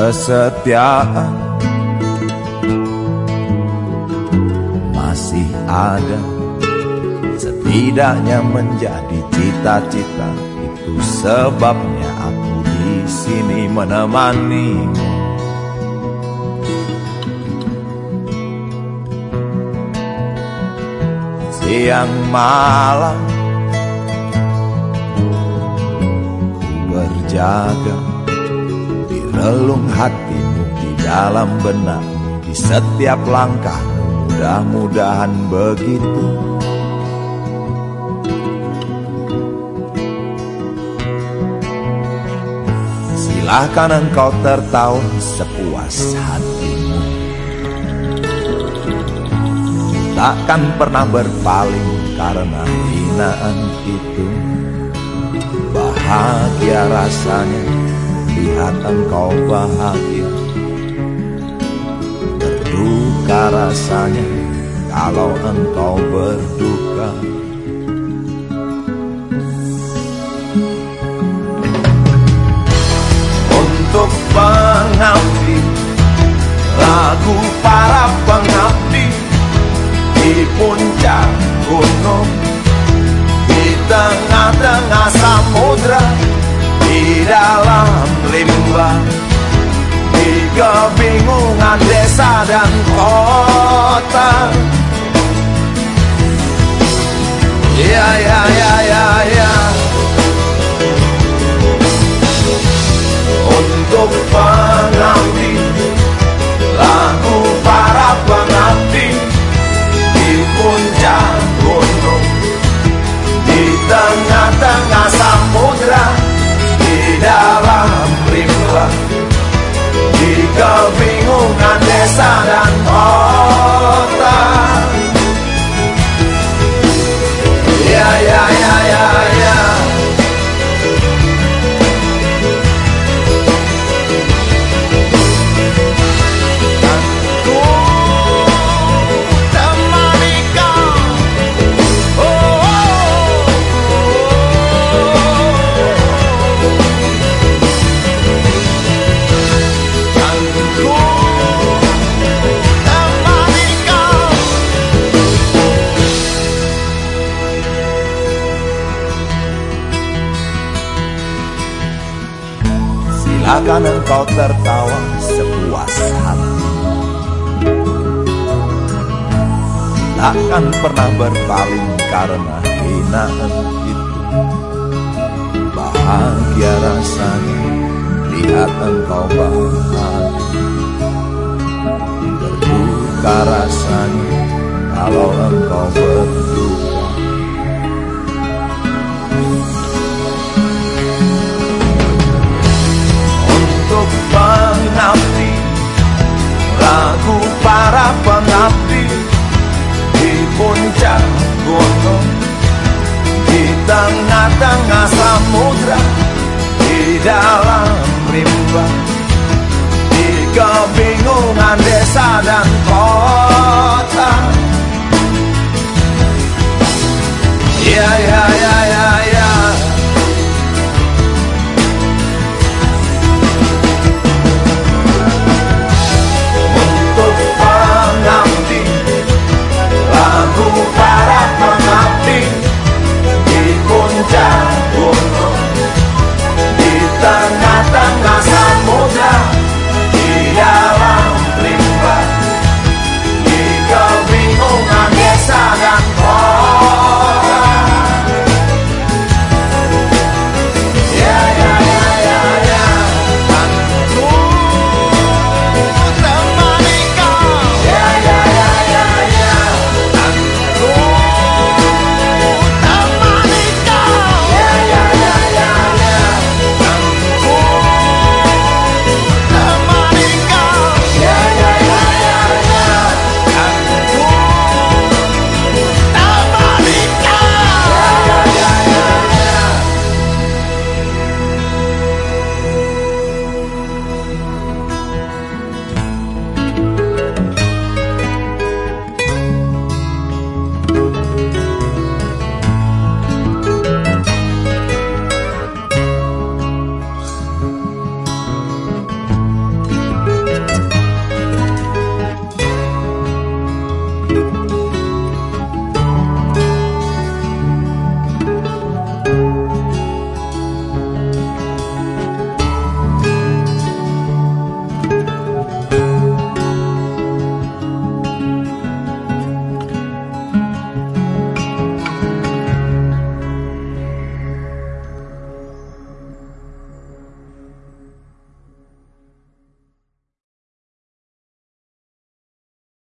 kesetiaan. Masih ada setidaknya menjadi cita-cita itu sebabnya aku di sini menemanimu. Siang malam ku berjaga relung hatimu di dalam benak di setiap langkah mudah-mudahan begitu. Silahkan engkau tertawa sepuas hatimu. Takkan pernah berpaling karena hinaan itu. Bahagia rasanya lihat engkau bahagia. Berduka rasanya kalau engkau berduka limbah di kebingungan desa dan kota. Ya ya ya ya ya. Untuk pengabdi lagu para pengabdi di puncak gunung. Di tengah-tengah limbah di kebingungan desa Silakan engkau tertawa sepuas hati. Takkan pernah berpaling karena hinaan itu. Bahagia rasanya lihat engkau bahagia. Berduka rasanya kalau engkau berduka